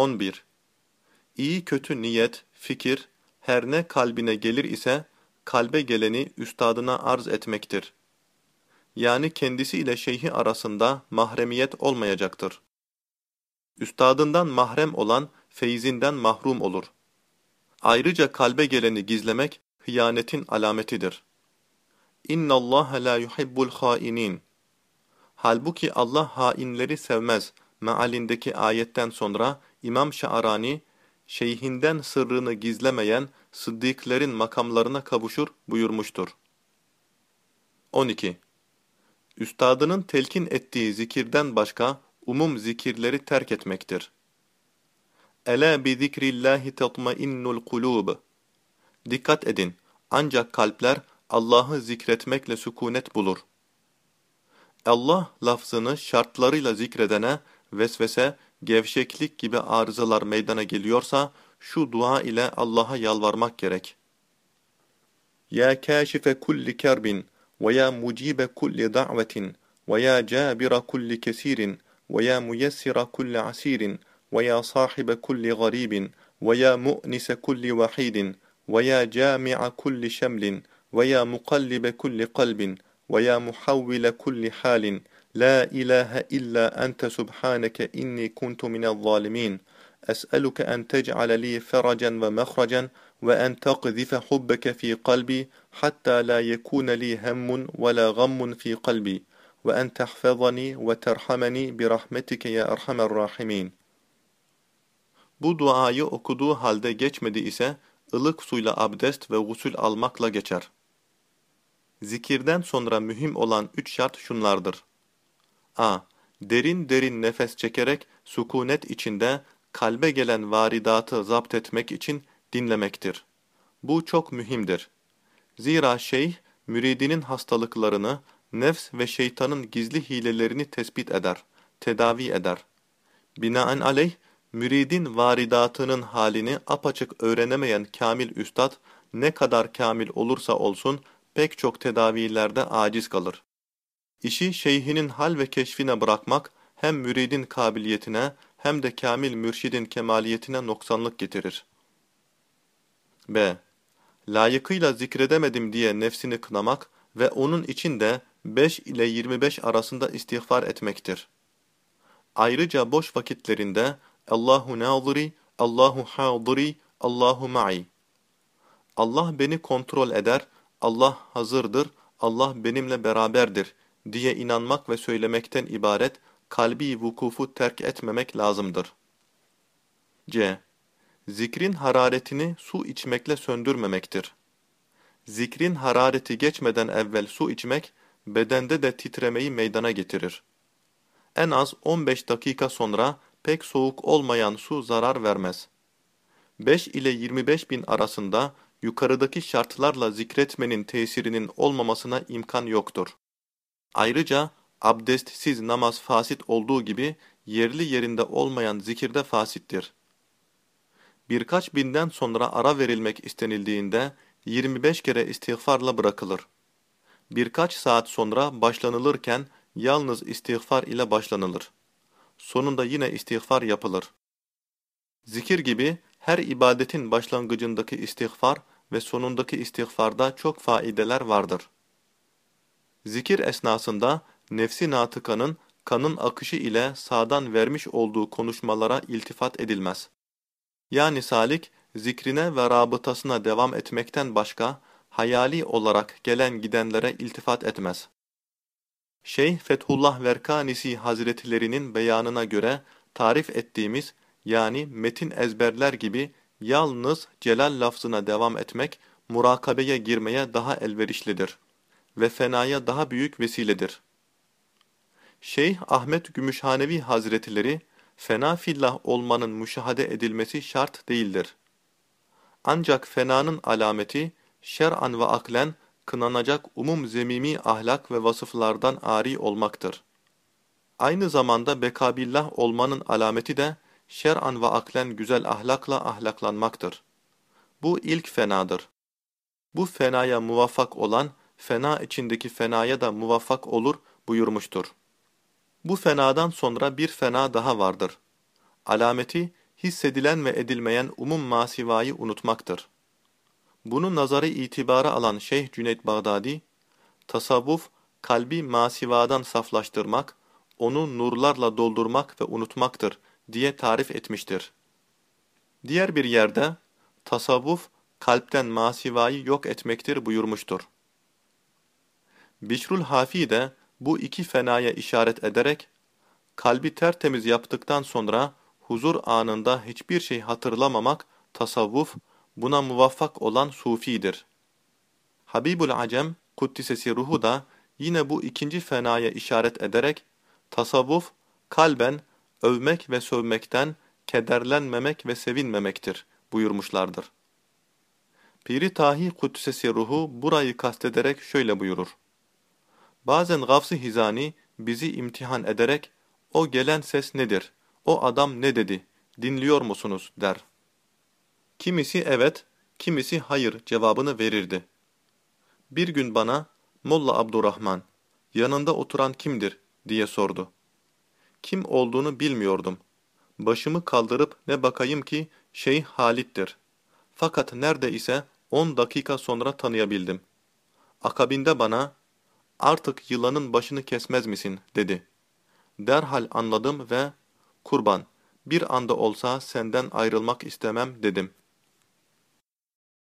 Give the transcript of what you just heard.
11. İyi kötü niyet, fikir, her ne kalbine gelir ise, kalbe geleni üstadına arz etmektir. Yani kendisi ile şeyhi arasında mahremiyet olmayacaktır. Üstadından mahrem olan, feyzinden mahrum olur. Ayrıca kalbe geleni gizlemek, hıyanetin alametidir. İnna Allah la yuhibbul hainin. Halbuki Allah hainleri sevmez. Mealindeki ayetten sonra İmam Şaarani, şeyhinden sırrını gizlemeyen sıddıklerin makamlarına kavuşur buyurmuştur. 12. Üstadının telkin ettiği zikirden başka umum zikirleri terk etmektir. Ela bi zikrillahi tatmainnul kulub. Dikkat edin, ancak kalpler Allah'ı zikretmekle sükunet bulur. Allah lafzını şartlarıyla zikredene vesvese, gevşeklik gibi arızalar meydana geliyorsa şu dua ile Allah'a yalvarmak gerek. Ya kâşife kulli kerbin ve ya mucibe kulli da'vetin ve ya câbira kulli kesirin ve ya müyessira kulli asirin ve ya sahibe kulli garibin ve ya mu'nise kulli vahidin ve ya cami'a kulli şemlin ve ya mukallibe kulli kalbin ويا محول كل حال لا إله إلا أنت سبحانك إني كنت من الظالمين أسألك أن تجعل لي فرجا ومخرجا وأن تقذف حبك في قلبي حتى لا يكون لي هم ولا غم في قلبي وأن تحفظني وترحمني برحمتك يا أرحم الراحمين Bu duayı okuduğu halde geçmedi ise ılık suyla abdest ve gusül almakla geçer. Zikirden sonra mühim olan üç şart şunlardır. a. Derin derin nefes çekerek sukunet içinde kalbe gelen varidatı zapt etmek için dinlemektir. Bu çok mühimdir. Zira şeyh, müridinin hastalıklarını, nefs ve şeytanın gizli hilelerini tespit eder, tedavi eder. Binaenaleyh, müridin varidatının halini apaçık öğrenemeyen kamil üstad, ne kadar kamil olursa olsun, pek çok tedavilerde aciz kalır. İşi şeyhinin hal ve keşfine bırakmak hem müridin kabiliyetine hem de kamil mürşidin kemaliyetine noksanlık getirir. B. Layıkıyla zikredemedim diye nefsini kınamak ve onun için de 5 ile 25 arasında istiğfar etmektir. Ayrıca boş vakitlerinde Allahu naziri, Allahu hadiri, Allahu ma'i. Allah beni kontrol eder Allah hazırdır, Allah benimle beraberdir diye inanmak ve söylemekten ibaret kalbi vukufu terk etmemek lazımdır. C. Zikrin hararetini su içmekle söndürmemektir. Zikrin harareti geçmeden evvel su içmek, bedende de titremeyi meydana getirir. En az 15 dakika sonra pek soğuk olmayan su zarar vermez. 5 ile 25 bin arasında yukarıdaki şartlarla zikretmenin tesirinin olmamasına imkan yoktur. Ayrıca abdestsiz namaz fasit olduğu gibi yerli yerinde olmayan zikirde fasittir. Birkaç binden sonra ara verilmek istenildiğinde 25 kere istiğfarla bırakılır. Birkaç saat sonra başlanılırken yalnız istiğfar ile başlanılır. Sonunda yine istiğfar yapılır. Zikir gibi her ibadetin başlangıcındaki istiğfar ve sonundaki istiğfarda çok faideler vardır. Zikir esnasında nefsi natıkanın kanın akışı ile sağdan vermiş olduğu konuşmalara iltifat edilmez. Yani salik, zikrine ve rabıtasına devam etmekten başka, hayali olarak gelen gidenlere iltifat etmez. Şeyh Fethullah Verkanisi Hazretlerinin beyanına göre tarif ettiğimiz yani metin ezberler gibi Yalnız celal lafzına devam etmek, murakabeye girmeye daha elverişlidir ve fenaya daha büyük vesiledir. Şeyh Ahmet Gümüşhanevi Hazretleri, fena fillah olmanın müşahede edilmesi şart değildir. Ancak fenanın alameti, şer'an ve aklen kınanacak umum zemimi ahlak ve vasıflardan ari olmaktır. Aynı zamanda bekabillah olmanın alameti de, şer'an ve aklen güzel ahlakla ahlaklanmaktır. Bu ilk fenadır. Bu fenaya muvaffak olan, fena içindeki fenaya da muvaffak olur buyurmuştur. Bu fenadan sonra bir fena daha vardır. Alameti, hissedilen ve edilmeyen umum masivayı unutmaktır. Bunu nazarı itibara alan Şeyh Cüneyt Bağdadi, tasavvuf, kalbi masivadan saflaştırmak, onu nurlarla doldurmak ve unutmaktır diye tarif etmiştir. Diğer bir yerde, tasavvuf, kalpten masivayı yok etmektir buyurmuştur. Bişrul Hafi de bu iki fenaya işaret ederek, kalbi tertemiz yaptıktan sonra huzur anında hiçbir şey hatırlamamak, tasavvuf, buna muvaffak olan sufidir. Habibul Acem, Kuddisesi ruhu da yine bu ikinci fenaya işaret ederek, tasavvuf, kalben övmek ve sövmekten kederlenmemek ve sevinmemektir buyurmuşlardır. Piri Tahi Kuddisesi ruhu burayı kastederek şöyle buyurur. Bazen Gavs-ı Hizani bizi imtihan ederek, o gelen ses nedir, o adam ne dedi, dinliyor musunuz der. Kimisi evet, kimisi hayır cevabını verirdi. Bir gün bana, Molla Abdurrahman, yanında oturan kimdir diye sordu. Kim olduğunu bilmiyordum. Başımı kaldırıp ne bakayım ki Şeyh Halit'tir. Fakat nerede ise on dakika sonra tanıyabildim. Akabinde bana, artık yılanın başını kesmez misin dedi. Derhal anladım ve kurban, bir anda olsa senden ayrılmak istemem dedim.